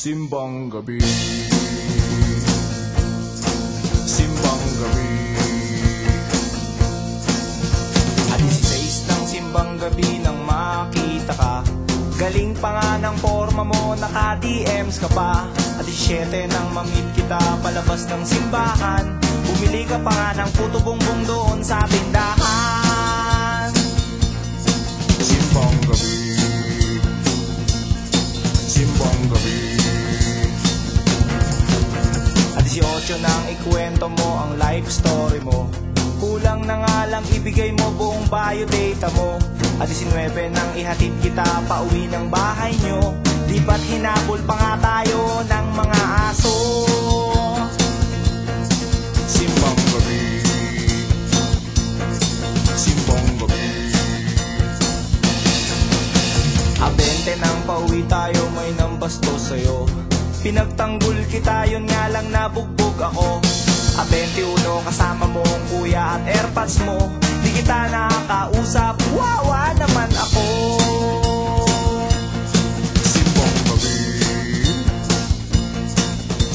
Simbang gabi. Simbang gabi. Alis 16 ng simbang gabi nang makita ka Galing pa nga ng forma mo, naka-DMs ka pa. At 17 nang mamit kita palabas ng simbahan. Bumili ka pa nga ng puto bongbong doon sa tindahan. Simbang gabi. Simbang gabi 18 nang ikwento mo ang life story mo. Kulang na nga lang ibigay mo buong biodata mo. At 19 nang ihatid kita pa uwi ng bahay nyo. Di ba't hinabol pa nga tayo ng mga aso? Simbang gabi Simbang gabi Abente nang pauwi tayo may nambasto sa'yo Pinagtanggol kita yun nga lang nabugbog ako. A 21 kasama mo ang kuya at airpads mo. Di kita nakakausap, wawa naman ako. Simbang gabi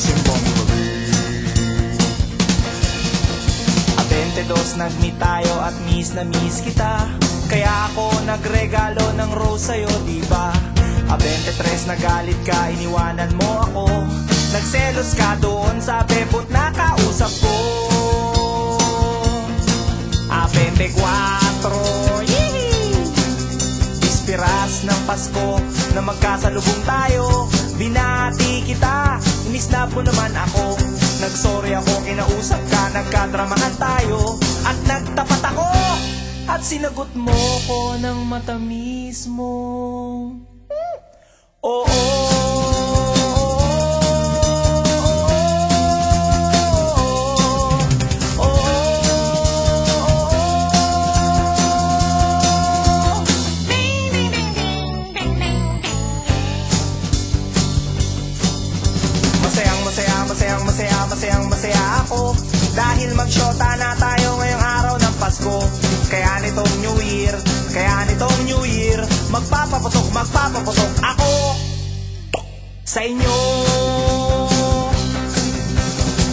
Simbang gabi A 22 nag-meet tayo at miss na miss kita. Kaya ako nagregalo ng rose sa'yo, diba? A 23 nagalit ka, iniwanan mo ako. Nagselos ka doon sa bebot na kausap ko. A 24 yee! Ispiras ng Pasko na magkasalubong tayo. Binati kita, inisnap mo naman ako. Nagsorry ako, kinausap ka, nagkadramahan tayo. At nagtapat ako At sinagot mo ko ng matamis mo Masaya, masaya, masayang masaya ako. Dahil magsyota Sa inyo.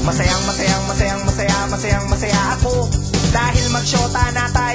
Masayang masayang masayang masaya, masayang masaya ako. Dahil magsyota na tayo